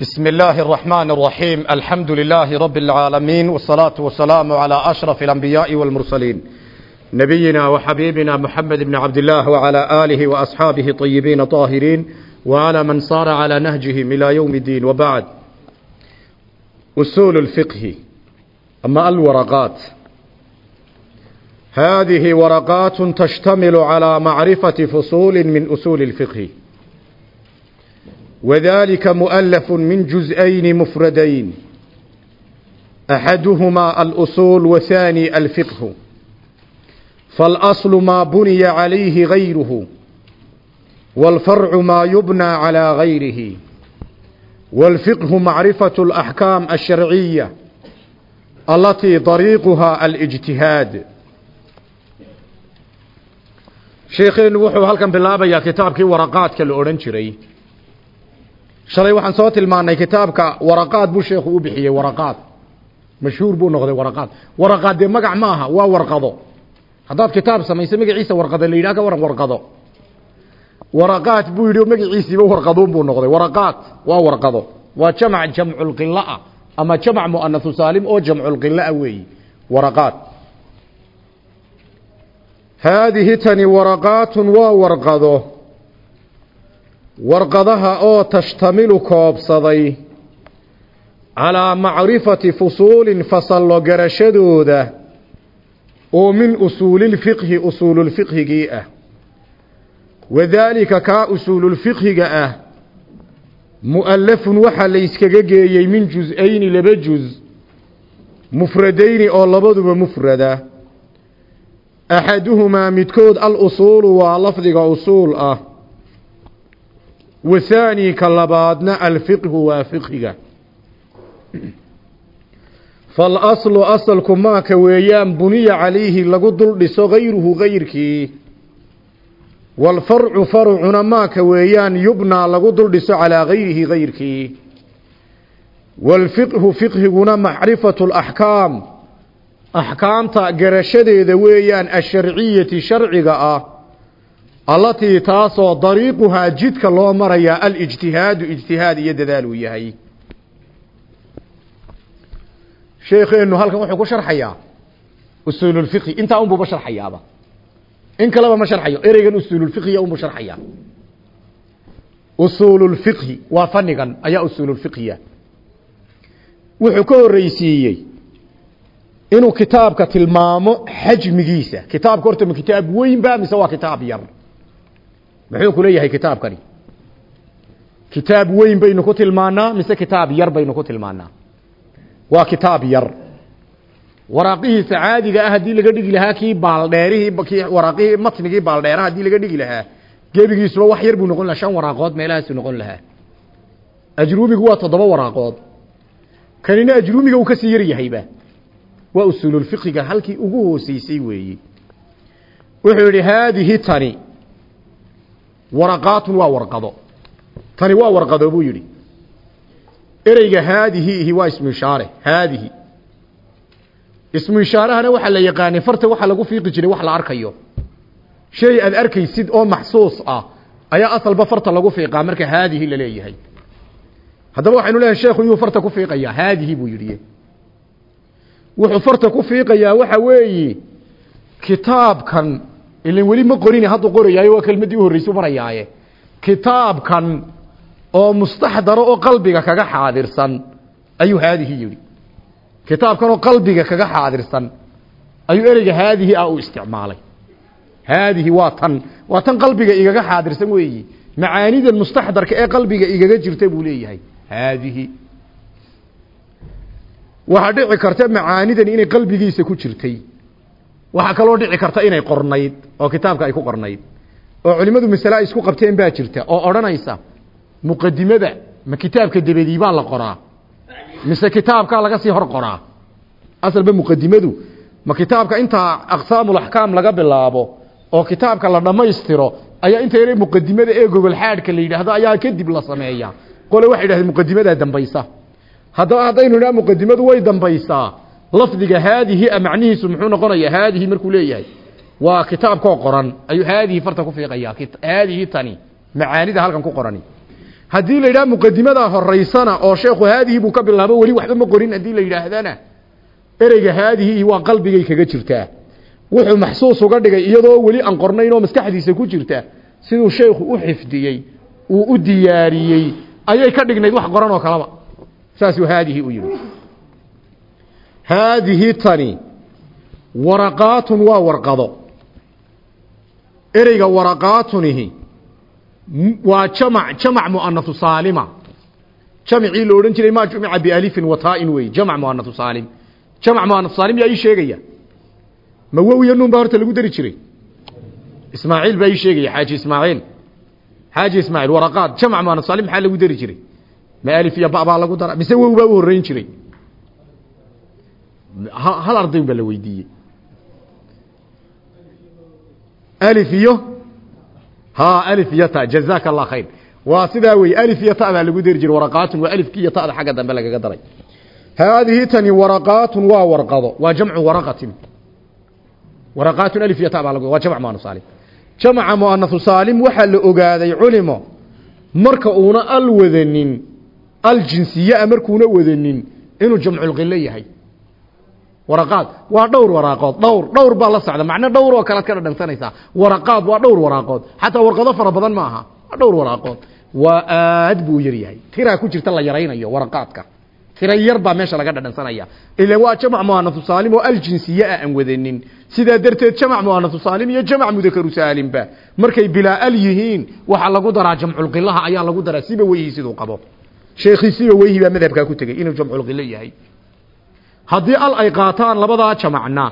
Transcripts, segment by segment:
بسم الله الرحمن الرحيم الحمد لله رب العالمين والصلاة والسلام على أشرف الأنبياء والمرسلين نبينا وحبيبنا محمد بن عبد الله وعلى آله وأصحابه طيبين طاهرين وعلى من صار على نهجهم إلى يوم الدين وبعد أصول الفقه أما الورقات هذه ورقات تشتمل على معرفة فصول من أصول الفقه وذلك مؤلف من جزئين مفردين أحدهما الأصول وثاني الفقه فالأصل ما بني عليه غيره والفرع ما يبنى على غيره والفقه معرفة الأحكام الشرعية التي طريقها الاجتهاد sheekheenu wuxuu halkan bilaabayaa kitaabkii waraqaadka la odhan jiray shalay waxaan soo tilmaanay kitaabka waraqaad buu sheekhu u bixiyey waraqaad. Mashhuur buu noqday waraqaad. Waraqaad dee magac ma aha waa warqado. Haddaad kitaab samayso magaciisa warqado la yidhaha ka waran warqado. Waraqaad buu yidhi magaciisiiba warqaduun buu noqday. Waraqaad waa warqado. Waa jamac jamculqilaah ama jamac mu'anasu saalim oo jamculqilaah weeyi. Waraqaad. Haadihi tani waraqaatun waa warqado warqadaha oo tashtamilu koobsaday calaa macrifati fusuulin fasallo garashadooda oo min usuulilfiqhi usuululfiqhigii ah. Wadaalika kaa usuululfiqhiga ah mu'allafun waxaa layskaga geeyey min jus-ayni laba juz mufradayni oo labaduba mufrada. Axaduhumaa midkood al usuulu waa lafdiga usuul ah wathaani ka labaadna alfiqhu waa fiqhiga falaslu asalku maaka weeyaan buniya calayhi lagu dul dhiso gayruhu gayrkii waalfarcu farcuna maaka weeyaan yubnaa lagu dul dhiso calaa gayrihi gayrkii waalfiqhu fiqhiguna macrifatu alaxkaam axkaamta garashadeeda weeyaan asharciyati sharciga ah allatii taasoo dariiquhaa jidka loo marayaa alijtihaadu ijtihaad iyo dadaal uu yahay. Sheekheenu halkan wuxuu ku sharxayaa usuululfiqhi intaa unbuuba sharxayaaba. In kaleba ma sharxayo. Ereygan usuululfiqhiya unbuu sharxayaa. Usuululfiqhi waa fanigan ayaa usuululfiqhiya wuxuu ka horreysiiyey inuu kitaabka tilmaamo xajmigiisa. Kitaabka horta ma kitaab weyn ba mise waa kitaab yar muxuu ku leeyahay kitaabkani? Kitaab weyn baynu ku tilmaanaa mise kitaab yar baynu ku tilmaanaa waa kitaab yar. Waraaqihiisa caadiga ah haddii laga dhigi lahaa kii baaldheerihii kii waraaqihii matnigii baaldheeraha haddii laga dhigi lahaa gebigiisuba wax yar buu noqon lahaa shan waraaqood meelahaasuu noqon lahaa. Ajruumigu waa toddoba waraaqood. Kanina ajruumiga uu ka sii yar yahayba. Waa usuululfiqiga halkii ugu hooseysay weeye wuxuu yidhi haadihi tani waraqaatun waa warqado. Tani waa warqado buu yidhi. Ereyga haadihi ihi waa ismu ishaare haadihi. Ismu ishaarahana waxaa la yaqaanay farta waxaa lagu fiiqi jiray wax la arkayo. Shay aad arkaysid oo maxsuus ah ayaa asalba farta lagu fiiqaa marka haadihi la leeyahay. Haddaba waxaynu leeyahay sheekhu yuu farta ku fiiqayaa haadihi buu yidhi. Wuxuu farta ku fiiqayaa waxa weeye kitaabkan ilan weli ma qorin hadduu qorayaayo waa kelmaddii u horreysay marayaaye kitaabkan oo mustaxdaro oo qalbiga kaga xaadirsan ayuu haadihi yidhi. Kitaabkan oo qalbiga kaga xaadirsan ayuu ereyga haadihi ah u isticmaalay. Haadihi waa tan waa tan qalbiga igaga xaadirsan weeyi. Macaanidan mustaxdarka ee qalbiga igaga jirta buu leeyahay haadihi waxaa dhici karta macaanidan inay qalbigiisa ku jirtay waxaa kaloo dhici karta inay qornayd oo kitaabka ay ku qornayd. Oo culimmadu masale isku qabteen baa jirta oo odhanaysa muqadimada ma kitaabka debedii baa la qoraa? Mise kitaabkaa laga sii hor qoraa? Asalba muqadimadu ma kitaabka intaa aqsaamulaxkaam laga bilaabo oo kitaabka la dhammaystiro ayaa inta yare muqadimada ee gogol xaadhka la yidhaahdo ayaa kadib la sameeyaa. Qole waxay yidhahdeen muqadimadaa dambaysa. Haddaba haddaynu idhaha muqadimadu way dambaysaa lafdiga haadihi a macnihiisu muxuu noqonayaa haadihi markuu leeyahay. Waa kitaabkoo qoran. Ayuu haadihi farta ku fiiqayaa. Haadihi tani macaanida halkan ku qorani. Haddii la yidhaha muqadimadaa horaysana oo sheekhu haadihi buu ka bilaabo weli waxba ma qorin. Haddii la yidhaahdana ereyga haadihi waa qalbigay kaga jirtaa. Wuxuu maxsuus uga dhigay iyadoo weli aan qornayn oo maskaxdiisa ku jirta. Siduu sheekhu u xifdiyey uu u diyaariyey ayay ka dhignayd wax qoran oo kaleba saasuu haadihi u yidhi haadihi tani waraqaatun waa warqado. Ereyga waraqaatunihi waa jamac jamac mu'anasu saalima. Jamcii la odhan jiray maa jumica bialifin wataain wey jamac mu'anasu saalim. Jamac mu'anasu saalim yaa ii sheegaya. Ma wow iyo nuun baa horta lagu dari jiray. Ismaaciil baa ii sheegaya xaaji ismaaciil. Xaaji ismaaciil waraqaad jamac mu'anasu saalim maxaa lagu dari jiray? Ma alif iyo ba baa lagu dara mise wow baa u horreyn jiray hal arday baa la weydiiyey? Alif iyo? Ha alif iyo ta jazaaka allah khayr. Waa sidaa wey alif iyo ta baa lagu dari jiray waraqaatun waa alifki iyo ta'da xagga dambe lagaga daray. Haadihi tani waraqaatun waa warqado waa jamcu waraqatin. Waraqaatun alif iyo ta baa lagu waa jamc mu'annas saalim. Jamca mu'annas saalim waxaa la ogaaday culimo marka uuna al wadanin al jinsiye markuuna wadanin inuu jamcul qilo yahay waraqaad waa dhowr waraaqood dhowr dhowr baa la socda. Macno dhowr oo kalead ka dhadhansanaysaa waraqaad waa dhowr waraaqood xataa warqado fara badan ma aha. Waa dhowr waraaqood waa aad buu yar yahay. Tiraa ku jirta la yaraynayo waraqaadka. Tira yar baa meesha laga dhadhansanaya. Ilan waa jamac mu'anasu saalim oo aljinsiye ah aan wadanin sidaa darteed jamac mu'anasu saalim iyo jamac mudakaru saalimba markay bilaa al yihiin waxaa lagu daraa jamculqilaha ayaa lagu daraa siba weyhi siduu qabo. Sheekhii siba weyhi baa madhabkaa ku tegey inuu jamculqilo yahay haddii al ay qaataan labadaa jamacna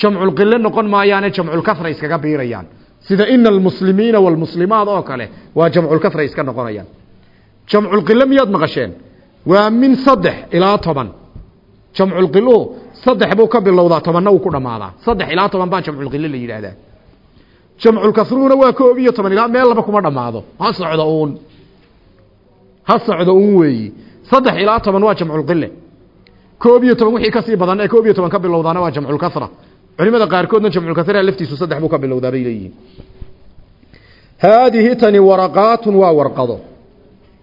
jamculqilo noqon maayaane jamculkasra iskaga biirayaan. Sida ina almuslimiina waalmuslimaat oo kale waa jamculkasra iska noqonayaan. Jamculqilo miyaad maqasheen? Waa min saddex ilaa toban. Jamculqiluhu saddex buu ka bilowdaa tobanna uu ku dhammaadaa saddex ilaa toban baa jamculqilo la yidhaahdaa. Jamculkasruhuna waa koob iyo toban ilaa meel laba kuma dhammaado ha socdo uun. Ha socdo uun weeyi. Saddex ilaa toban waa jamculqile koob iyo toban wixii ka sii badan ee koob iyo toban ka bilowdaana waa jamculkasra culimada qaarkoodna jamculkasra laftiisu saddex buu ka bilowdaa bay leeyihiin. Haadihi tani waraqaatun waa warqado.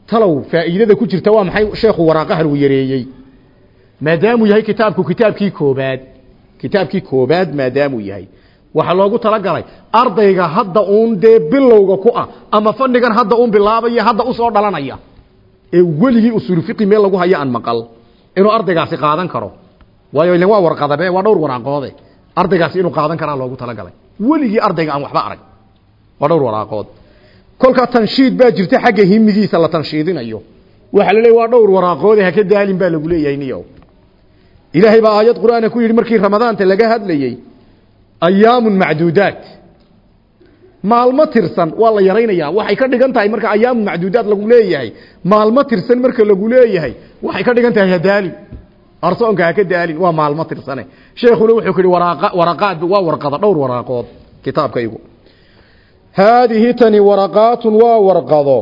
Talow faa'iidada ku jirta waa maxay? Sheekhu waraaqahan uu yareeyey. Maadaamuu yahay kitaabku kitaabkii koobaad. Kitaabkii koobaad maadaamuu yahay. Waxaa loogu talagalay ardayga hadda uun dee bilowga ku ah ama fadhigan hadda uun bilaabaya hadda u soo dhalanaya ee weligii usuul fiqi meel lagu hayo aan maqal inuu ardaygaasi qaadan karo. Waayo ilan waa warqadabe waa dhowr waraaqoode ardaygaasi inuu qaadan karaa loogu talagalay. Weligii ardayga aan waxba arag. Waa dhowr waraaqood kolkaa tanshiid baa jirta xagga himigiisa la tanshiidinayo. Waxaa la leeya waa dhowr waraaqoode haka daalin baa lagu leeyahay niyow. Ilaahay baa aayad qur'aana ku yidhi markii ramadaanta laga hadlayey ayaamun macduudaat maalmo tirsan waa la yaraynayaa. Waxay ka dhigan tahay marka ayaamun macduudaat lagu leeyahay. Maalmo tirsan marka lagu leeyahay waxay ka dhigan tahay hadaalin. Arsoonka haka daalin waa maalmo tirsane. Sheekhuna wuxuu ku yidhi waraqaad waa warqada dhowr waraaqood. Kitaabkaygu haadihi tani waraqaatun waa warqado.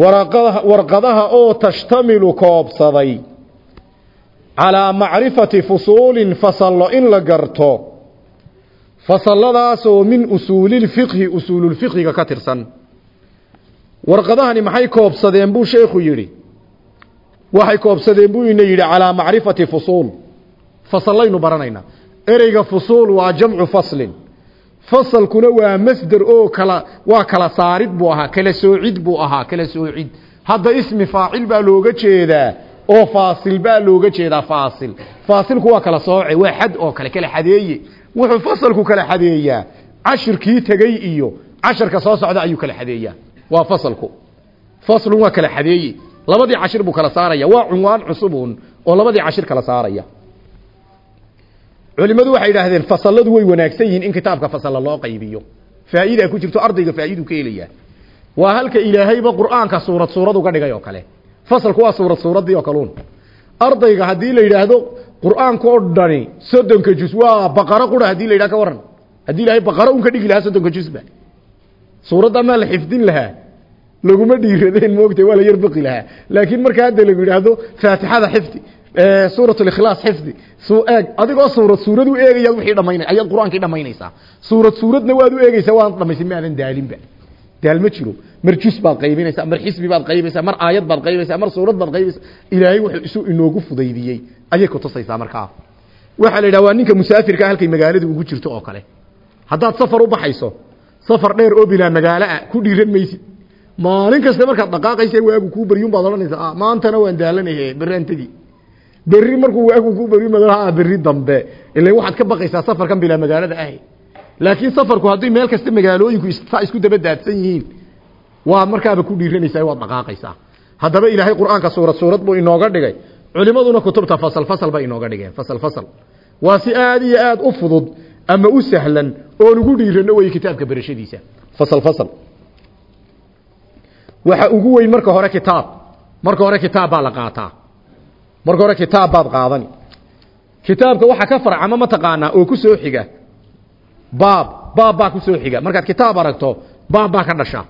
Waraqadaha warqadaha oo tashtamilu koobsaday. Calaa macrifati fusuulin fasallo in la garto fasalladaasoo min usuulilfiqhi usuululfiqhiga ka tirsan. Warqadahani maxay koobsadeen buu sheekhu yidhi. Waxay koobsadeen buu ina yidhi calaa macrifati fusuul. Fasallaynu baranaynaa. Ereyga fusuul waa jamcu faslin. Fasalkuna waa masder oo kala waa kala saarid buu ahaa kala soocid buu ahaa kala soocid. Hadda ismi faacil baa looga jeedaa oo faasil baa looga jeedaa faasil. Faasilku waa kala sooce waa xad oo kale kala xadeeye wuxuu fasalku kala xadeeyaa. Cashirkii tegey iyo casharka soo socda ayuu kala xadeeyaa. Waa fasalku. Faslun waa kala xadeeye labadii cashir buu kala saaraya. Waa cunwaan cusubun oo labadii cashir kala saaraya. Culimadu waxay yidhaahdeen fasalladu way wanaagsan yihiin in kitaabka fasalla loo qaybiyo. Faa'iida ku jirto ardayga faa'iidu ka helayaa. Waa halka ilaahayba qur'aanka suurad suurad uga dhigay oo kale. Fasalku waa suurad suuraddii oo kaluun ardayga haddii la yidhaahdo qur'aanka oo dhani soddonka jus waa baqaro qura haddii la yidhah ka waran haddii ilaahay baqaro un ka dhigi lahaa soddonka jusba suuradda maa la xifdin lahaa. Laguma dhiiradeen moogtay waa la yar baqi lahaa. Laakiin marka hadda lagu yidhaahdo faatixada xifdi suurat likhlaas xifdi eeg adigoo suurad suurad u eegayaad wixii dhamaynay ayaad qur'aankii dhamaynaysaa waad u eegeysaa waad dhamaysin maadan daalinba daal ma jiro. Mar jus baad qaybinaysaa mar xisbi baad qaybaysaa mar aayad baad qaybaysaa mar suurad baad qaybaysaa ilaahay wuxuu isu inoogu fudaydiyey ayay ku tusaysaa markaa waxaa la yidhaha waa ninka musaafirka halkay magaaladu ugu jirto oo kale. Haddaad safar u baxayso safar dheer oo bilaa magaalo ah ku dhiiran maalin kasta markaad dhaqaaqaysa waagu kuu baryun baad odhanaysaa maantana waan daalanahe beraan tegi. Berri markuu waagu kuu baryu madalaha berri dambe. Ila waxaad ka baqaysaa safarkan bilaa magaalada ahi. Laakiin safarku haddii meel kasta magaalooyinku saa isku daba daadsan yihiin waa markaaba ku dhiiranaysaa waad dhaqaaqaysaa. Haddaba ilaahay qur'aanka suurad suurad buu inooga dhigay culimaduna kutubta fasal fasal bay inooga dhigeen fasal fasal. Waa si aad iyo aad u fudud ama u sahlan oon ugu dhiirano wey kitaabka berashadiisa fasal fasal. Waxa ugu weyn marka hore kitaab. Marka hore kitaab baa la qaataa. Marka hore kitaab baad qaadani. Kitaabka waxa ka farcama mataqaanaa oo ku soo xiga? Baab baab baa ku soo xiga. Markaad kitaab aragto baab baa ka dhasha.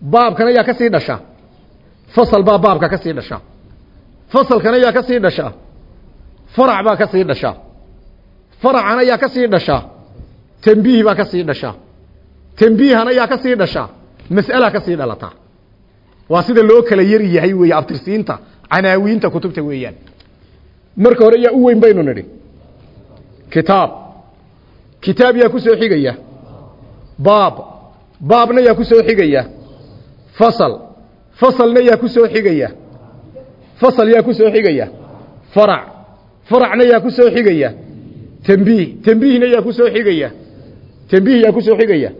Baabkana yaa ka sii fasal baa baabka ka sii fasalkana yaa ka sii dhasha farac baa ka sii dhasha faracana yaa ka sii dhasha tambiih baa ka sii dhasha tambiihana yaa ka sii dhasha mas'ala ka sii dhalata waa sida loo kala yari yahay weeye abtirsiinta canaawiinta kutubta weeyaan. Marka hore yaa u weyn baynu nidhi. Kitaab. Kitaab yaa ku soo xigaya. Baab. Baabna yaa ku soo xigaya. Fasal. Fasalna yaa ku soo xigaya fasal yaa ku soo xigaya. Farac. Faracna yaa ku soo xigaya. Tambiih tambiihna yaa ku soo xigaya. Tambiih yaa ku soo xigaya.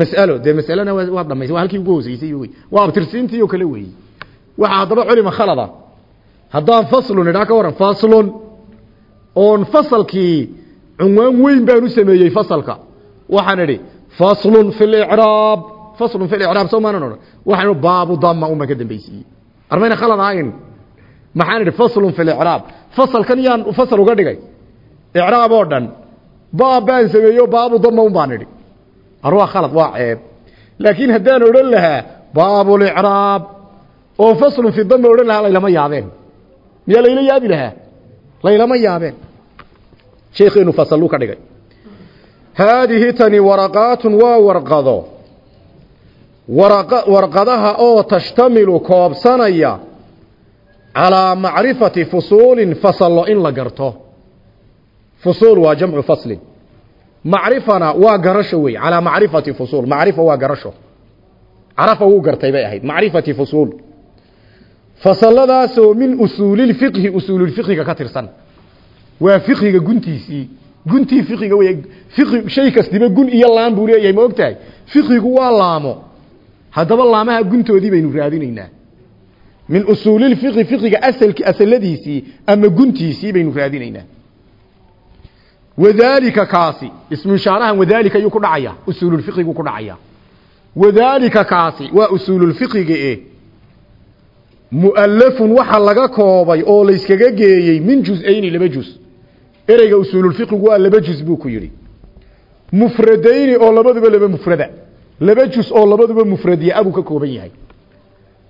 Mas'alo. Dee mas'alana waa dhamaysay waa halkii ugu hooseysay wey. Waa abtirsiintii oo kale weeye waxaa haddaba culima khalada. Haddaan faslun idhaa ka waran. Faslun. Oon fasalkii cunwaan weyn baan u sameeyey fasalka. Waxaan idhi faslun fi licraab faslun fi licraab soo maanan odhan waxaan idhi baabu dama uma ka dambaysiiyey armayna khalad ahayn maxaan idhi faslun fi licraab fasalkan yaan fasal uga dhigay. Icraab oo dhan baab sameeyo baabu dama un baan idhi. Ar khalad waa ceeb. Laakiin haddaan odhan lahaa baabulicraab oo faslun fi dama odhan lahaa laylama yaabeen. Miyaa layla yaabi lahaa? Laylama yaabeen. Sheekheenu fasaluu ka dhigay. Haadihi tani waraqaatun waa warqado. Waraqa warqadaha oo tashtamilu koobsanaya calaa macrifati fusuulin fasallo in la garto. Fusuul waa jamcu faslin. Macrifana waa garasho wey. Calaa macrifati fusuul macrifa waa garasho. Carafa wuu gartay bay ahayd. Macrifati fusuul fasaladaasoo min usuulilfiqhi usuululfiqhiga ka tirsan. Waa fiqhiga guntiisii guntii fiqiga wey. Fiqi shay kastiba gun iyo laan buu leeyahay ma ogtahay? Fiqigu waa laamo. Haddaba laamaha guntoodii baynu raadinaynaa min usuulilfiqhi fiqiga asalki asaladiisii ama guntiisii baynu raadinaynaa wadaalika kaasi ismu ishaarahan wadaalika ayuu ku dhacaya usuululfiqigu ku dhacaya. Wadaalika kaasi waa usuululfiqiga e mu'allafun waxa laga koobay oo layskaga geeyey min juz-ayni laba juz. Ereyga usuululfiqigu waa laba juz buu ku yidhi. Mufradayni oo labaduba laba mufrada. Laba juz oo labaduba mufradiya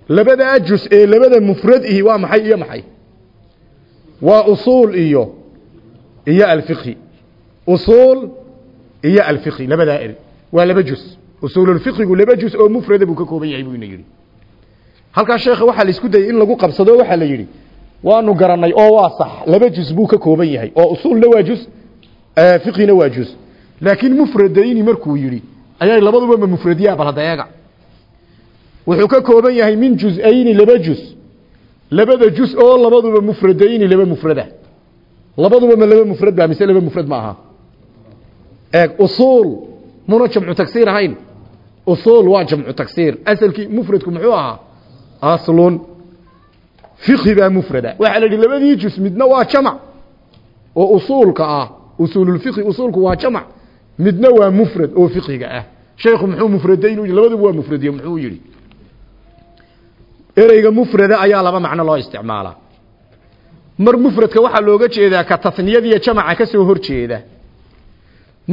labadaa juz ee labada mufrad ihi waa maxay iyo maxay? Waa usuul iyo iyo alfiqhi. Usuul iyo alfiqhi labadaa eri waa laba juz usuululfiqigu laba juz oo mufrada buu ka kooban yahay buu ina yidhi. Halkaa sheekha waxaa la isku dayay in lagu qabsado waxaa la yidhi waanu garanay oo waa sax. Laba juz buu ka kooban yahay. Oo usuulna waa juz fiqhina waa juz laakiin mufradayni markuu yidhi ayay labaduba ma mufradiyaa bal hadda eega wuxuu ka kooban yahay min juz-ayni laba juz. Labada juz oo labaduba mufradayni laba mufrada. Labaduba ma laba mufrad ba mise laba mufrad ma aha. Eeg usuul muna jamcu tagsiir ahayn. Usuul waa jamcu tagsiir. Asalkii mufradku muxuu ahaa? Aslun. Fiqhi baa mufrada. Waxaa la yidhi labadii juz midna waa jamac. Oo usuulka ah usuululfiqhi usuulku waa jamac. Midna waa mufrad oo fiqhiga ah. Sheekhu muxuu mufradayn labaduba waa mufradiye muxuu yidhi ereyga mufrada ayaa laba macno loo isticmaalaa mar mufradka waxaa looga jeedaa ka taniyadiiyo jamaca ka soo horjeeda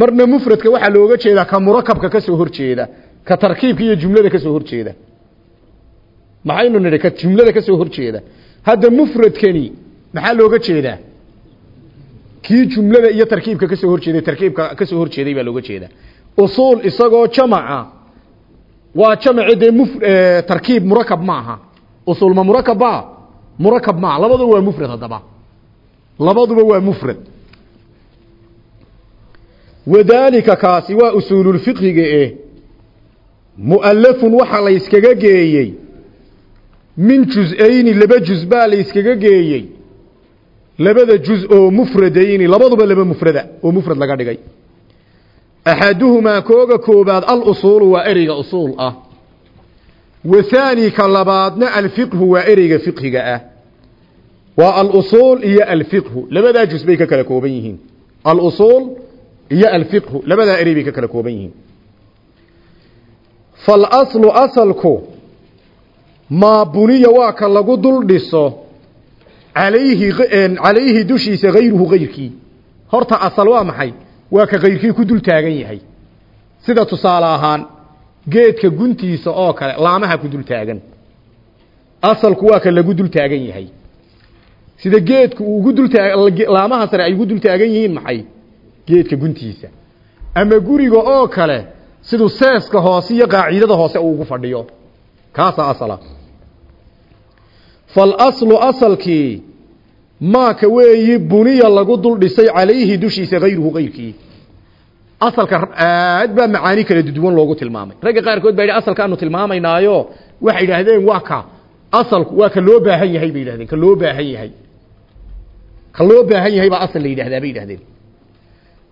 marna mufradka waxaa looga jeedaa ka murakabka ka soo horjeeda ka tarkiibka iyo jumlada ka soo horjeeda maxaynu nidhi ka jumlada ka soo horjeeda hadda mufradkani maxaa looga jeedaa? Kii jumlada iyo tarkiibka ka soo horjeeday tarkiibka ka soo horjeeday baa looga jeedaa. Usuul isagoo jamaca waa jamace dee muf tarkiib murakab maaha usul ma murakabba murakab maaha labaduba waa mufrad haddaba. Labaduba waa mufrad. Wadaalika kaasi waa usuululfiqhiga eh mu'alafun waxaa la yskaga geeyey min juz-ayni laba juz baa la yskaga geeyey labada juz oo mufradayni labaduba laba mufrada oo mufrad laga dhigay. Axaduhumaa kooga koobaad alusuulu waa ereyga usuul ah wa haani ka labaadna alfiqhu waa ereyga fiqhiga ah. Waa alusuul iyo alfiqhu. Labadaa juz bay ka kala kooban yihiin. Alusuul iyo alfiqhu. Labadaa erey bay ka kala kooban yihiin. Falaslu asalku maa buniya waa ka lagu dul dhiso alayhi calayhi dushiisa hayruhu hayrkii horta asal waa maxay? Waa ka kayrkii ku dul taagan yahay. Sida tusaale ahaan geedka guntiisa oo kale laamaha ku dul taagan. Asalku waa ka lagu dul taagan yahay. Sida geedku uu ugu dul laamaha sare ay ugu dul taagan yihiin maxay? Geedka guntiisa. Ama guriga oo kale siduu seeska hoose iyo qaacidada hoose uu ugu fadhiyo. Kaasaa asala. Falaslu asalkii maaka weeyi buniya lagu dul dhisay calayhi dushiisa hayruhu hayrkii asalka aad baa macaani kala duwan loogu tilmaamay. Ragga qaarkood baa yidhi asalkaanu tilmaamaynaayo. Waxay yidhaahdeen waa ka asalku waa ka loo baahan yahay bay yidhahdeen ka loo baahan yahay. Ka loo baahan yahay baa asal la yidhahdaa bay yidhahdeen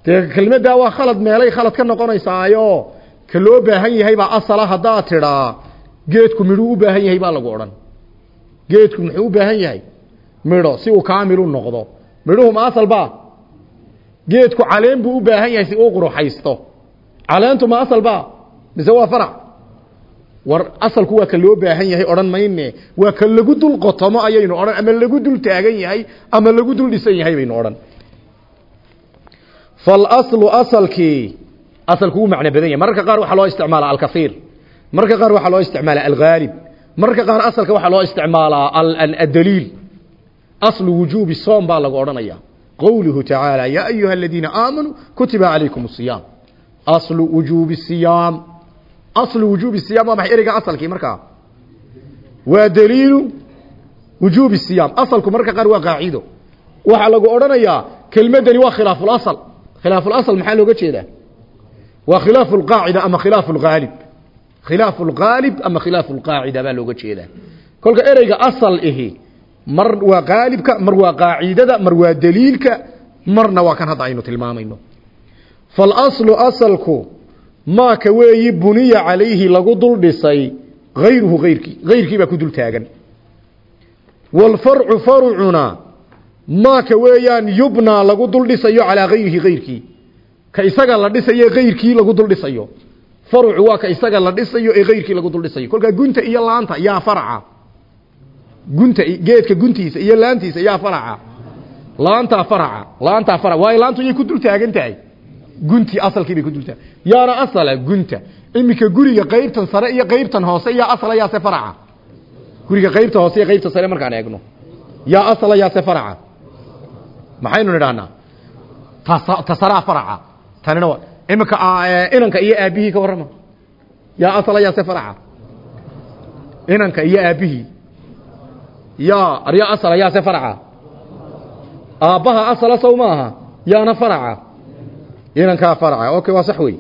dee kelmaddaa waa khalad meelay khalad ka noqonaysaayo. Ka loo baahan yahay baa asala haddaad tidhaa. Geedku midhuu u baahan yahay baa lagu odhan. Geedku muxuu u baahan yahay? Midho si uu kaamilu noqdo. Midhuhu ma asal ba geedku caleen buu u baahan yahay si uu quruxaysto caleentu ma asal ba mise waa farac? War asalku waa ka loo baahan yahay odhan mayne. Waa ka lagu dul qotomo ayaynu odhan ama lagu dul taagan yahay ama lagu dul dhisan yahay baynu odhan. Falaslu asalkii asalku wuu macno badan yahay. Mararka qaar waxaa loo isticmaalaa alkaiir mararka qaar waxaa loo isticmaalaa alghaalib mararka qaar asalka waxaa loo isticmaalaa adaliil aslu wujuubi soom baa lagu qowluhu tacaala yaa ayuha aladiina aamanuu kutiba calaykum asiyaam aslu wujuubi siyaam aslu wujuubi siyaam waa maxay ereyga asalkii markaa waa daliilu wujuubi siyaam asalku mararka qaar waa qaacido waxaa lagu odhanayaa kelmadani waa khilaafulasal khilaafulasal maxaa looga jeedaa waa khilaafu lqaacida ama khilaafu lghaalib khilaafu lghaalib ama khilaafu lqaacida baa looga jeedaa kolka ereyga asal ihi mar waa qaalibka mar waa qaacidada mar waa daliilka marna waa kan hadda aynu tilmaamayno. Falaslu asalku maaka weeyi buniya calayhi lagu dul dhisay hayruhu hayrkii hayrkii baa ku dul taagan. Waalfarcu farcuna maaka weeyaan yubnaa lagu dul dhisayo calaa hayrihi hayrkii ka isaga la dhisayo hayrkii lagu dul dhisayo. Farcu waa ka isaga la dhisayo ee hayrkii lagu dul dhisayo. Kolkaa gunta iyo laanta yaa farca gunta geedka guntiisa iyo laantiisa yaa faraca laantaa faraca laantaa faraca waayo laantu yay ku dul taagan tahay. Guntii asalkii bay ku dul taagan. Yaana asala gunta. Iminka guriga qaybtan sare iyo qaybtan hoose yaa asala yaase faraca guriga qaybta hoose iyo qaybta sare markaan eegno. Yaa asala yaase faraca maxaynu nidhahnaa tasaraa faraca tanina waa iminka inanka iyo aabihii ka warrama. Yaa asala yaase faraca inanka iyo aabihii yaa aryaa asala yaase faraca. Aabbaha asala sow maaha yaana faraca. Inankaa faraca okay waa sax wey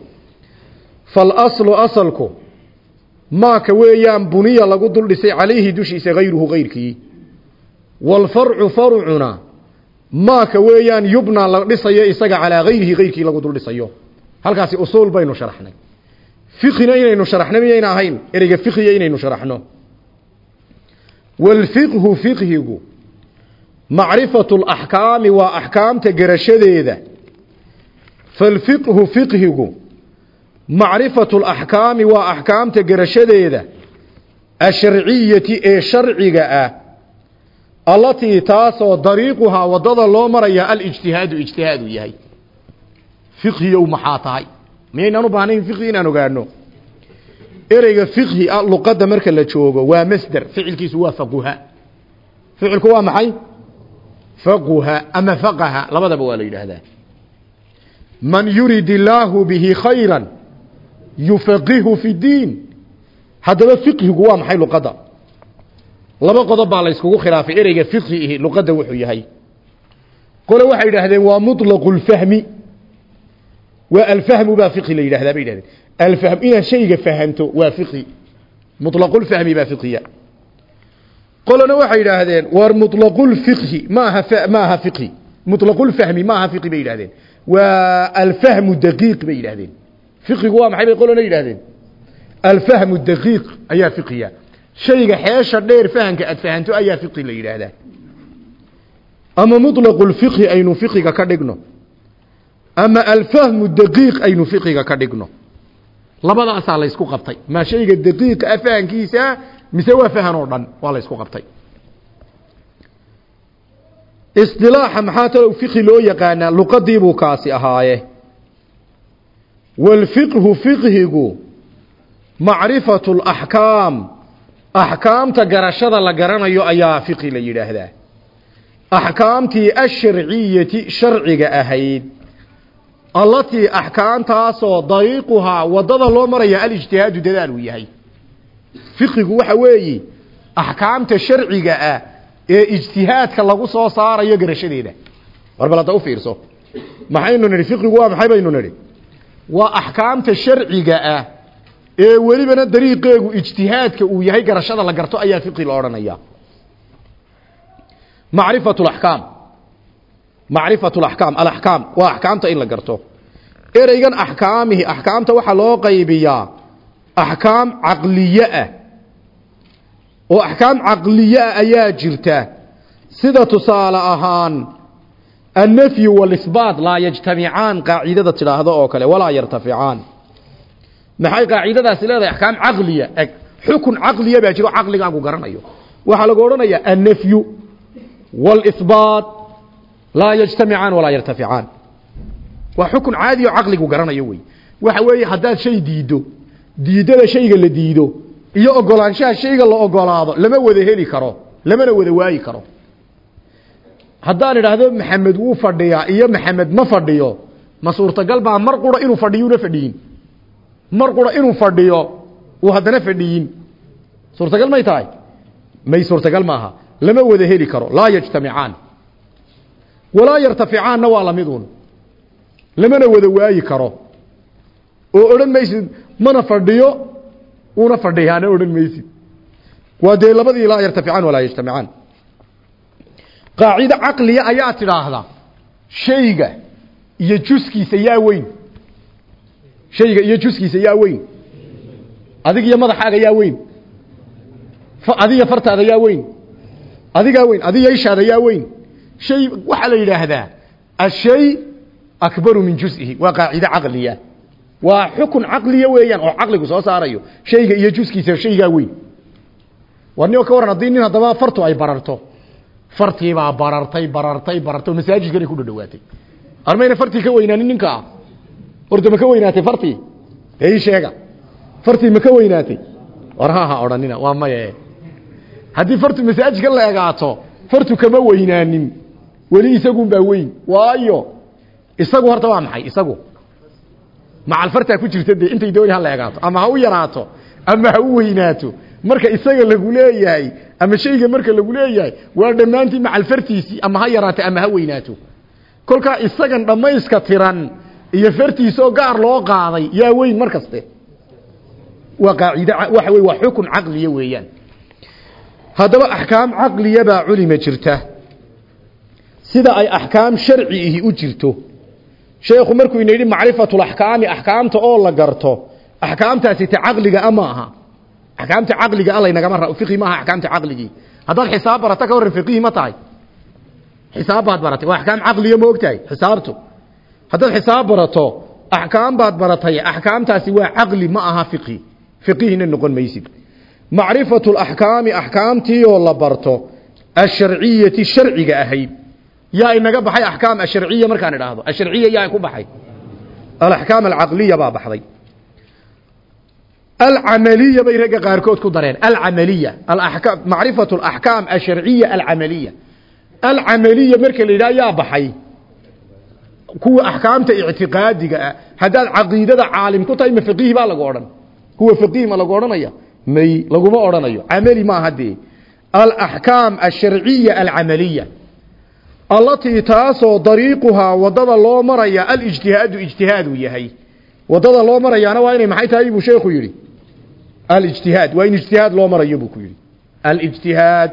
falaslu asalku maaka weeyaan buniya lagu dul dhisay calayhi dushiisa hayruhu hayrkii waalfarcu farcuna maaka weeyaan yubna la dhisayo isaga calaa hayrihi hayrkii lagu dul dhisayo. Halkaasi usuul baynu sharaxnay. Fiqina inaynu sharaxno miyayna ahayn? Ereyga fiqiya inaynu sharaxno waalfiqhu fiqhigu macrifatu alaxkaami waa axkaamta garashadeeda. Falfiqhu fiqhigu macrifatu alaxkaami waa axkaamta garashadeeda. Asharciyati ee sharciga ah allatii taasoo dariiquhaa waddada loo maraya alijtihaadu ijtihaadu yahay. Fiqhiyow maxaa tahay? Miyaynaan u baahnayn fiqhi inaan ogaano ereyga fiqhi ah luqadda marka la joogo waa masder. Ficilkiisu waa faquha ficilku waa maxay? Faquha ama faqaha. Labadaba waa la yidhaahdaa. Man yurid illaahu bihi khayra yufaqihu fi diin. Haddaba fiqhigu waa maxay luqadda? Laba qodob baa la yskugu khilaafay ereyga fiqhi luqadda wuxuu yahay. Qole waxay yidhaahdeen waa muطlaqu اlfahmi waa alfahmu baa fiqhi la yidhahdaa bay yidhahdeen alfahm inaad shayga fahamto waa fiqi mulaqulfahmi baa fiqiya qolona waxay yidhaahdeen war mulaqulfiqhi maaha maaha fiqhi mulaqulfahmi maaha fiqhi bay yidhahdeen waa alfahmu daqiiq bay yidhahdeen fiqigu waa maxay bay qolona yidhahdeen alfahmu daqiiq ayaa fiqiya shayga xeesha dheer fahamka aad fahanto ayaa fiqi la yidhaahdaa ama mulaqulfiqhi aynu fiqiga ka dhigno ama alfahmu daqiiq aynu fiqiga ka dhigno labadaasaa laysku qabtay. Ma shayga daqiiqa ah fahankiisa mise waa fahan oo dhan waa laysku qabtay. Isilaaxa maxaa talow fiqhi loo yaqaanaa luqadii buu kaasi ahaaye. Walfiqhu fiqhigu macrifatu laxkaam axkaamta garashada la garanayo ayaa fiqhi la yidhaahdaa. Axkaamtii asharciyati sharciga ahayd allatii axkaamtaasoo dariiquhaa waddada loo maraya alijtihaadu dadaal uu yahay. Fiqigu waxa weeye axkaamta sharciga ah ee ijtihaadka lagu soo saarayo garashadeeda. War bal hadda u fiirso. Maxaynu nidhi fiqigu waa maxay baynu nidhi? Waa axkaamta sharciga ah ee welibana dariiqeegu ijtihaadka uu yahay garashada la garto ayaa fiqi la odhanaya macrifatu laxkaam macrifatu laxkaam alaxkaam waa axkaamta in la garto. Ereygan axkaamihi axkaamta waxaa loo qaybiyaa axkaam caqliye ah. Oo axkaam caqliye ah ayaa jirta. Sida tusaale ahaan annafyu walisbaat laa yajtamicaan qaacidada tidhaahdo oo kale walaa yartaficaan maxay qaacidadaasi leedahay? Axkaam caqliya eg xukun caqliya baa jiro caqligaagu garanayo. Waxaa lagu odhanayaa annafyu walisbaat laa yajtamicaan walaa yartaficaan waa xukun caadi oo caqligu garanayo wey waxa weeye haddaad shay diiddo diido iyo ogolaanshaha shayga la ogolaado lama wada heli karo lamana wada waayi karo. Haddaan idhaahdo maxamed wuu fadhiyaa iyo maxamed ma fadhiyo ma suurtagal mar qura inuu fadhiyuuna fadhiyin. Mar qura inuu fadhiyo uu haddana fadhiyin. Suurtagal may tahay? May suurtagal maaha. Lama wada heli karo. Laa yajtamicaan walaa yartaficaanna waa la mid un lamana wada waayi karo. Oo odhan maysid mana fadhiyo? Una fadhiyaana odhan maysid. Waa dee labadii laa yartaficaan walaa yajtamicaan qaacido caqliya ayaa tidhaahda shayga iyo juskiisa yaa weyn. Shayga iyo juskiisa yaa weyn. Adig iyo madaxaaga yaa weyn. Adiga fartaada yaa weyn. Adigaa weyn adiga ishaada yaa weyn shay waxaa la yidhaahdaa ashay akbaru min juzihi. Waa qaacido caqliya. Waa xukun caqliya weeyaan oo caqligu soo saarayo. Shayga iyo juskiisa shaygaa weyn. War nin ka waran haddii nin haddaba fartu ay bararto. Fartiibaa barartay barartay barartay. Oo masaajidkanay ku dhadhawaatay. Armayna fartii ka weynaanin ninka ah horta ma ka weynaatay fartii? Dee ii sheega. Fartii ma ka weynaatay? War ha ha odhanina waa maye. Haddii fartu masaajidka la egaato fartu kama weynaanin weli isagunbaa weyn. Waayo isagu horta waa maxay? Isagu. Macal fartaa ku jirta intay dooni ha la egaato ama ha u yaraato ama ha u weynaato. Marka isaga lagu leeyahay ama shayga marka lagu leeyahay waa dhammaantii macal fartiisii ama ha yaraato ama ha weynaato. Kolkaa isagan dhammayska tiran iyo fartiisoo gaar loo qaaday yaa weyn mar kaste waa qaacid waxa wey waa xukun caqliya weeyaan. Haddaba axkaam caqliya baa culima jirta sida ay axkaam sharci u jirto. Sheekhu markuu ina yidhi macrifatulaxkaami axkaamta oo la garto axkaamtaasi ta caqliga a ma aha. Axkaamta caqliga a laynagama ra fiqhi maaha axkaamta caqligii haddaad xisaab barata ka warran fiqihi ma tahay. Xisaab baad baratay waa axkaam caqliya ma og tahay xisaabtu. Haddaad xisaab barato axkaam baad baratay axkaamtaasi waa caqli ma aha fiqhi. Fiqihina noqon maysid. Macrifatu laxkaami axkaamtii oo la barto asharciyati sharciga ahayd yaa inaga baxay axkaam asharciya markaan idhaahdo. Asharciya yaa ku baxay. Alaxkaam alcaqliya baa baxday. Alcamaliya bay ragga qaarkood ku dareen. Alcamaliya alaxkaam macrifatu alaxkaam asharciya alcamaliya. Alcamaliya marka la yidhaha yaa baxay. Kuwa axkaamta ictiqaadiga ah. Haddaad caalim ku tahay ma baa lagu odhan. Kuwa faqiih ma lagu odhanaya may laguma odhanayo. Camali maaha dee. Alaxkaam alsharciya alcamaliya allatii taasoo dariiquhaa waddada loo maraya alijtihaadu ijtihaad uu yahay. Wadada loo marayaana waa inay maxay tahay buu sheekhu yidhi? Alijtihaad waa in ijtihaad loo marayo buu ku yidhi. Alijtihaad.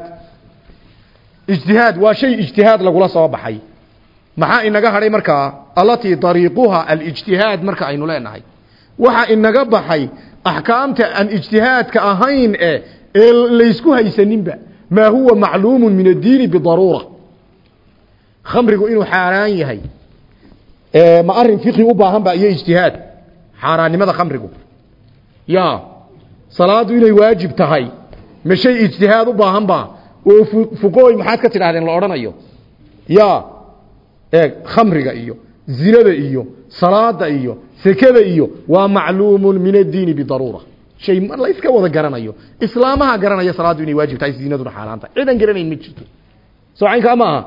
Ijtihaad waa shay ijtihaad lagula soo baxay. Maxaa inaga hadhay markaa? Allatii dariiquha alijtihaad marka waxa inaga baxay axkaamta aan ijtihaadka ahayn e ee laysku haysaninba maa huwa macluumun min addiini bidaruura khamrigu inuu xaaraan yahay. Ma arrin fiqhi u baahan ba iyo ijtihaad. Xaaraannimada khamrigu. Ya salaadu inay waajib tahay ma ijtihaad u baahan ba oo fuqooy maxaad ka tidhahdeen la odhanayo. Ya eeg khamriga iyo zinada iyo salaada iyo sekada iyo waa macluumun min addiini bidaruura. Shay la iska wada garanayo. Islaamaha garanaya salaadu inay waajib tahay zinaduna xaaraan ciidan garanayn ma jirto. Soo caynkaa ma aha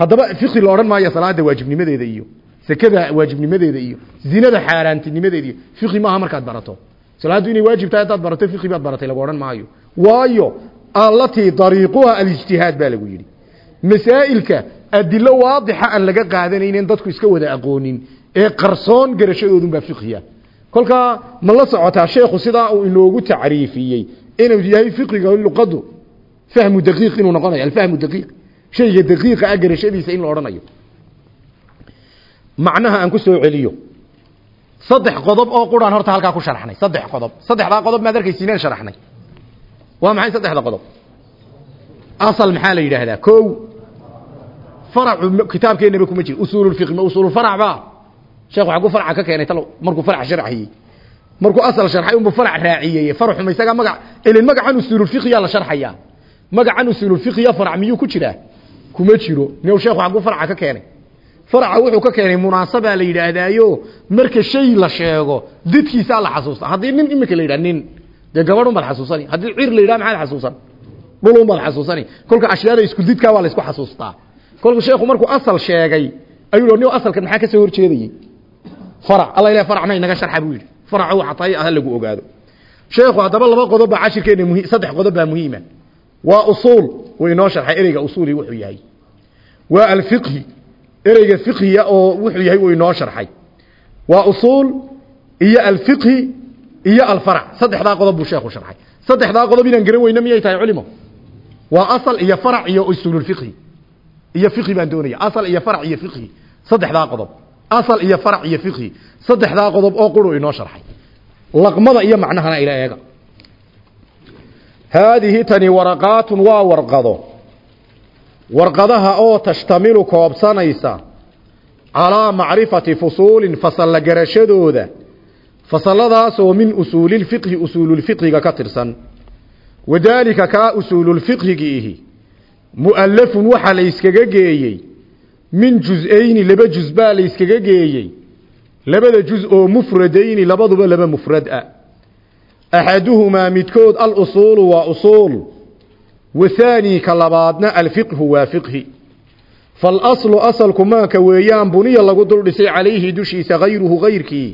haddaba fiqhi la odhan maayo salaada waajibnimadeeda iyo sekada waajibnimadeeda iyo zinada xaaraantinimadeeda iyo fiqhi maaha markaad barato. Salaadu inay waajib tahay haddaad barato fiqhi baad baratay lagu odhan maayo. Waayo allatii dariiquha alijtihaad baa lagu yidhi. Masaa'ilka adilo waadixa aan laga qaadanaynin dadku iska wada aqoonin ee qarsoon garashadoodun baa fiqhiya. Kolkaa ma la socotaa sheekhu sidaa uu inoogu tacriifiyey inuu yahay fiqiga luqadu fahmu daqiiq inuu noqonayo alfahmu daqiiq shayga daqiiqa ah garashadiisa in la odhanayo. Macnaha aan ku soo celiyo. Saddex qodob oo quraan horta halkaa ku sharaxnay saddex qodob. Saddexdaa qodob maad arkaysiineen sharaxnay waa maxay saddexda qodob? Asal maxaa la yidhaahdaa? Kow. Faracu kitaabkeennaba kuma jiro usuululfiqi ma usuululfarac baa sheekhu xagguu farca ka keenay talow markuu farac sharxiyey. Markuu asal sharxay unbuu farac raaciyey. Faraxu ma isagaa magac ilin magacan usuululfiqiyaa la sharxayaa. Magacan usuululfiqiya farac miyuu ku jiraa kuma jiro. New sheekhu xagguu farca ka keenay. Faraca wuxuu ka keenay munaasabaa la yidhaahdaayo marka shay la sheego didkiisaa la xasuusta haddii nin imika la yidhah nin. Dee gabadh unbaad xasuusani. Haddii cir la yidhah maxaad xasuusan? Dhul unbaad xasuusani. Kolka ashyaada isku didkaa waa la isku xasuustaa. Kolku sheekhu markuu asal sheegay ayuu ni asalkan maxaa ka soo horjeedayey farac alla ilaah faracna inaga sharxa buu yidhi. Faracu waxa tahay ah lagu ogaado. Sheekhu haddaba laba qodob baa cashirkeena muhiim saddex qodob baa muhiima waa usuul. Way inoo sharxay ereyga usuuli wuxuu yahay. Waa alfiqhi. Ereyga fiqhiya oo wuxuu yahay wuu inoo sharxay. Waa usuul iyo alfiqhi iyo alfarac saddexdaa qodob buu sheekhu sharxay. Saddexdaa qodob inaan garan weyna miyay tahay culimo? Waa asal iyo farac iyo usuululfiqhi iyo fiqhi baan doonaya asal iyo farac iyo fiqhi. Saddexdaa qodob. Asal iyo farac iyo fiqhi. Saddexdaa qodob oo quru inoo sharxay. Laqmada iyo macnahana ila eega haadihi tani waraqaatun waa warqado. Warqadaha oo tashtamilu koobsanaysa calaa macrifati fusuulin fasalla garashadooda fasalladaasoo min usuulilfiqhi usuululfiqhiga ka tirsan. Wadaalika kaa usuululfiqhigiihi mu'allafun waxaa la yskaga geeyey min juz-ayni laba juz baa la yskaga geeyey. Labada juz oo mufradayni labaduba laba mufrad ah axaduhumaa midkood alusuulu waa usuul wathaani ka labaadna alfiqhu waa fiqhi faalaslu asalku maaka weeyaan buniya lagu dul dhisay calayhi dushiisa hayruhu hayrkii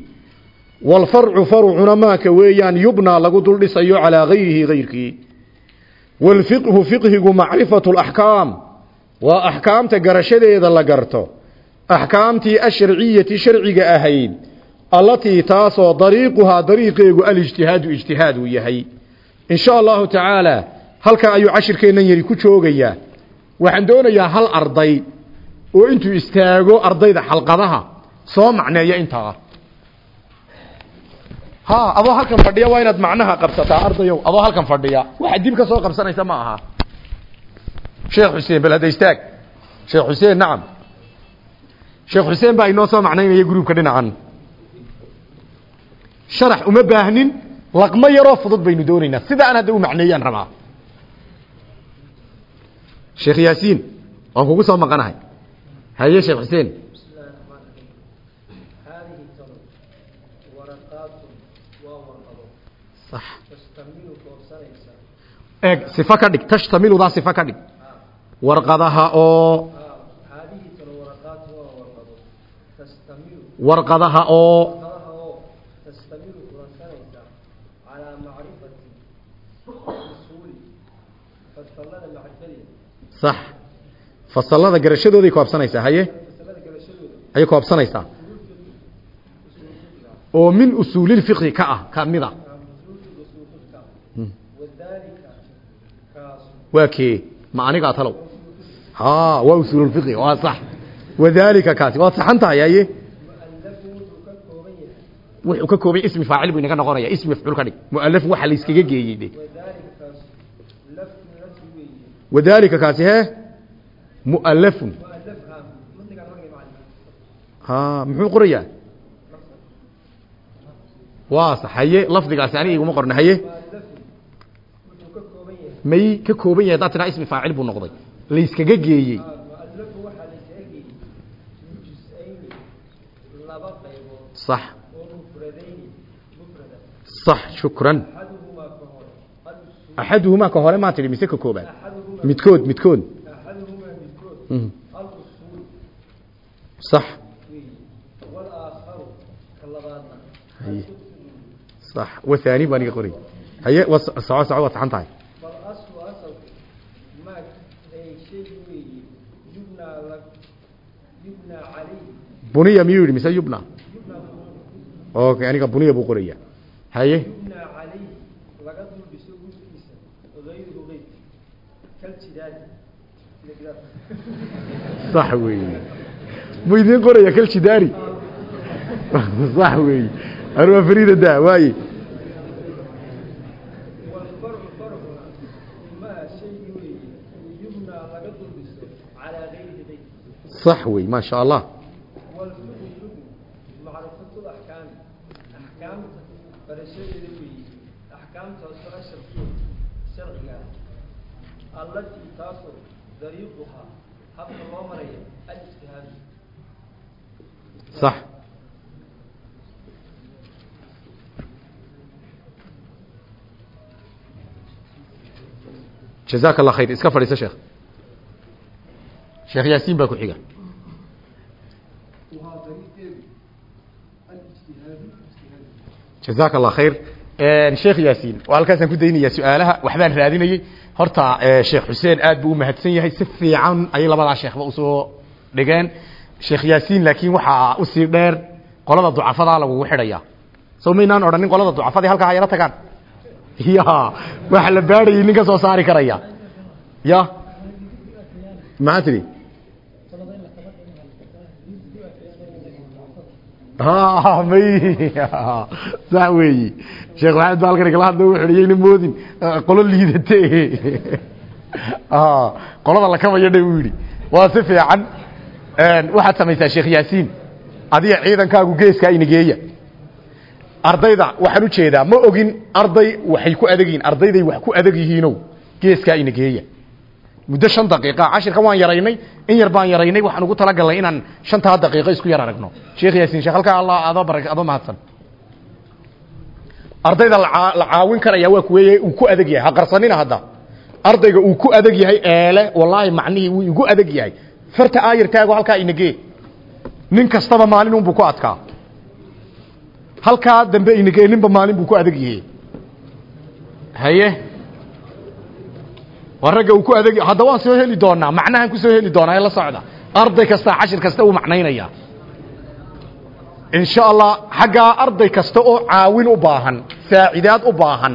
waalfarcu farcuna maaka weeyaan yubnaa lagu dul dhisayo calaa hayrihi hayrkii waalfiqhu fiqhigu macrifatu laxkaam waa axkaamta garashadeeda la garto axkaamtii asharciyati sharciga ahayd allatii taasoo dariiquhaa dariiqeegu alijtihaadu ijtihaad uu yahay. In sha allahu tacaala halkaa ayuu cashirkeennan yari ku joogayaa waxaan doonayaa hal arday oo intuu istaago ardayda xalqadaha soo macneeya intaa. Ha adoo halkan fadhiya waa inaad macnaha qabsataa ardayow adoo halkan fadhiya. Waxaad dib ka soo qabsanaysa ma aha. Sheekh xuseen bal hadda istaag. Sheekh xuseen nacam sheekh xuseen baa inoo soo macnaynaya gruubka sharax uma baahnin laqmo yaroo fudud baynu doonaynaa sida aan hadda u macneeyaan rabaa? Sheekh yaasiin waan kugu soo maqanahay. Haye sheekh xuseen. Eeg sifo ka dhig. Tashtamiludaa sifo ka dhig. Warqadaha oo warqadaha oo sax. Fasalada garashadooday koobsanaysaa haye? Ayay koobsanaysaa oo min usuulilfiqhi ka ah ka mid a waa kee? Ma anigaa talow ha waa usuululfiqhi waa sax. Wadaalika kaasi waad saxan tahay haye? Wuxuu ka koobay ismi faacil buu inaga noqonaya ismi mafcuul ka dhig. Mu'allaf waxa la iskaga geeyey wadaalika kaasi hee mu'allafun ha muxuu qorayaa waa sax haye lafdigaasi aniga iguma qorna haye may ka kooban yahay haddaad tiraa ismi faacil buu noqday la iskaga geeyey صح صح شكرا أحدهما كهوري ما تري مسك كوبان متكود متكود مم. صح هي صح وثاني باني قري هي وصعوا صعوا تحنتاي buniya miyuu yidhi mise yubna okay aniga buniya buu qoraya haye sax weeye mu idiin qoraya kaljidaari sax weeye anwaa farida da waaye صح وي ما شاء الله التي تصل dariiquhaa habka loo maraya alistihaadu sax. Jazaak allah khayr. Iska fadhiisa sheekh sheekh yaasiin baa ku xiga. Jazaak allah khayr sheekh yaasiin waa halkaasaan ku daynaya su'aalaha. Waxbaan horta sheekh xuseen aad buu umahadsan yahay. Si fiican ayay labadaa sheekhba u soo dhigeen. Sheekh yaasiin laakiin waxaa u sii dheer qolada ducafadaa lagugu xidhaya. Sow maynaan odhanin qolada ducafadii halkaa hayala tagaan? Ya waxa la baadhayay nin soo saari karaya. Ya maxaa sax weeyi sheekh maxamed ba halkan kala hadla wuxuu yeyna moodin qolo liidate qolada la kabaya dhe uu yidhi waa si fiican waxaad samaysaa sheekh yaasiin. Adiga ciidankaagu geeskaa inageeya ardayda waxaan u jeedaa ma ogin arday waxay ku adag yihiin ardayday wax ku adag yihiinow geeskaa inageeya muddo shan daqiiqa cashirkan waan yaraynay in yar baan yaraynay waxaan ugu talagalnay inaan shantaa daqiiqo isku yar aragno. Sheekh yaasiin sheekh halkaa allah adoo barak adoo mahadsan. Ardayda la caawin karaya waa kuweeye uu ku adag yahay. Ha qarsanina hadda. Ardayga uu ku adag yahay eele wallaahi macnihii wuu igu adag yahay. Farta aayartaago halkaa inagee nin kastaba maalin unbuu ku adkaa. Halkaa dambe inagee ninba maalin buu ku adag yahay. Haye waa ragga uu ku adeeg hadda waan soo heli doonaa macnahan ku soo heli doonaa ee la socda. Arday kasta cashir kasta uu macnaynaya. In sha allah xaggaa arday kasta oo caawin u baahan saacidaad u baahan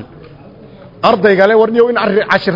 ardaygale warniyow in cashir